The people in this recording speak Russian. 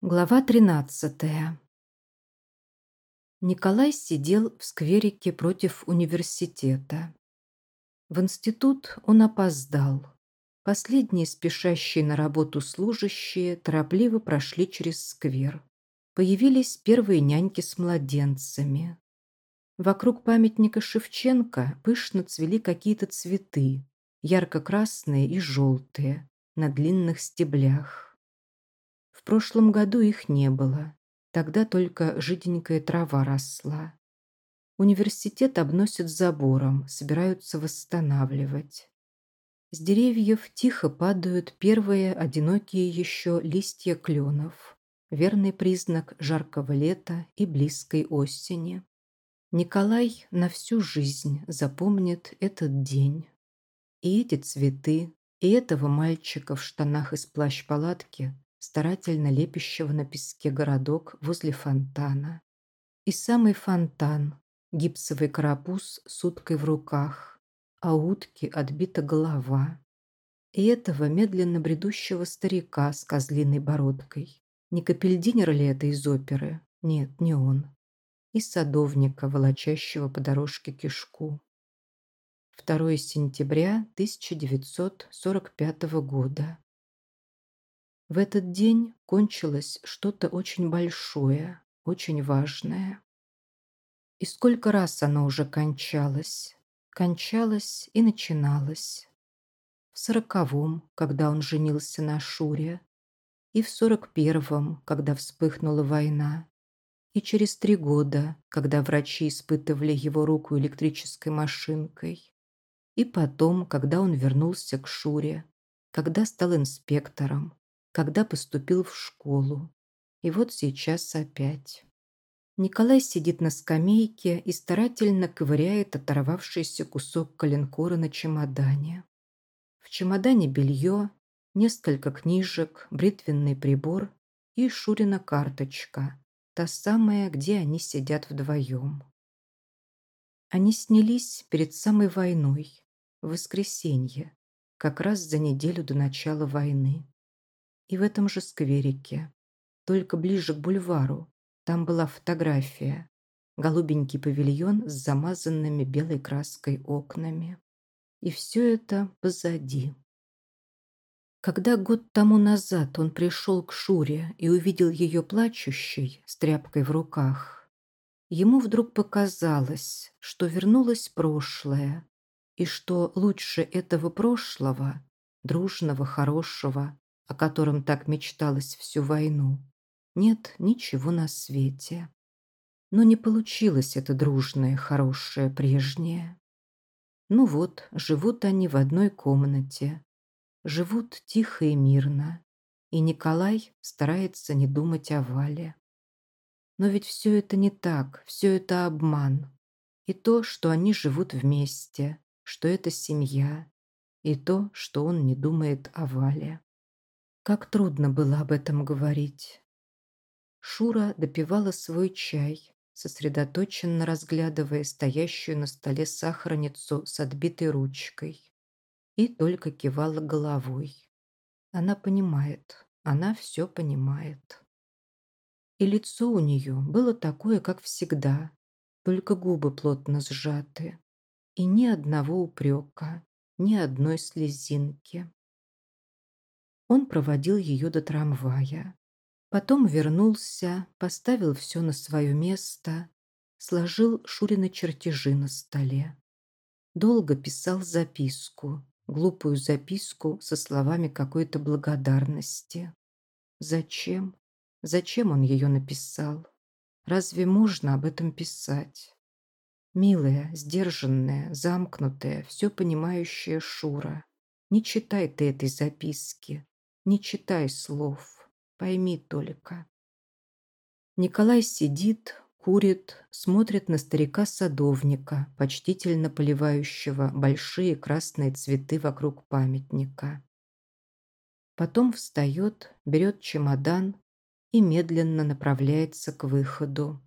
Глава 13. Николай сидел в скверике против университета. В институт он опоздал. Последние спешащие на работу служащие торопливо прошли через сквер. Появились первые няньки с младенцами. Вокруг памятника Шевченко пышно цвели какие-то цветы, ярко-красные и желтые, на длинных стеблях. Прошлом году их не было. Тогда только жиденькая трава росла. Университет обносят забором, собираются восстанавливать. С деревьев тихо падают первые одинокие еще листья кленов. Верный признак жаркого лета и близкой осени. Николай на всю жизнь запомнит этот день. И эти цветы, и этого мальчика в штанах из плащ-палатки, старательно лепящего на песке городок возле фонтана. И самый фонтан, гипсовый карапуз с уткой в руках, а утки отбита голова. И этого медленно бредущего старика с козлиной бородкой. Не капельдинер ли это из оперы? Нет, не он. И садовника, волочащего по дорожке кишку. 2 сентября 1945 года. В этот день кончилось что-то очень большое, очень важное. И сколько раз оно уже кончалось, кончалось и начиналось. В сороковом, когда он женился на Шуре, и в сорок первом, когда вспыхнула война, и через три года, когда врачи испытывали его руку электрической машинкой, и потом, когда он вернулся к Шуре, когда стал инспектором, когда поступил в школу. И вот сейчас опять. Николай сидит на скамейке и старательно ковыряет оторвавшийся кусок коленкора на чемодане. В чемодане белье, несколько книжек, бритвенный прибор и Шурина карточка, та самая, где они сидят вдвоем. Они снялись перед самой войной, в воскресенье, как раз за неделю до начала войны. И в этом же скверике, только ближе к бульвару, там была фотография. Голубенький павильон с замазанными белой краской окнами. И все это позади. Когда год тому назад он пришел к Шуре и увидел ее плачущей с тряпкой в руках, ему вдруг показалось, что вернулось прошлое, и что лучше этого прошлого, дружного, хорошего, о котором так мечталось всю войну, нет ничего на свете. Но не получилось это дружное, хорошее, прежнее. Ну вот, живут они в одной комнате. Живут тихо и мирно. И Николай старается не думать о Вале. Но ведь все это не так, все это обман. И то, что они живут вместе, что это семья, и то, что он не думает о Вале. Как трудно было об этом говорить. Шура допивала свой чай, сосредоточенно разглядывая стоящую на столе сахарницу с отбитой ручкой. И только кивала головой. Она понимает, она все понимает. И лицо у нее было такое, как всегда, только губы плотно сжаты. И ни одного упрека, ни одной слезинки. Он проводил ее до трамвая. Потом вернулся, поставил все на свое место, сложил Шурины чертежи на столе. Долго писал записку, глупую записку со словами какой-то благодарности. Зачем? Зачем он ее написал? Разве можно об этом писать? Милая, сдержанная, замкнутая, все понимающая Шура, не читай ты этой записки. Не читай слов, пойми только. Николай сидит, курит, смотрит на старика-садовника, почтительно поливающего большие красные цветы вокруг памятника. Потом встает, берет чемодан и медленно направляется к выходу.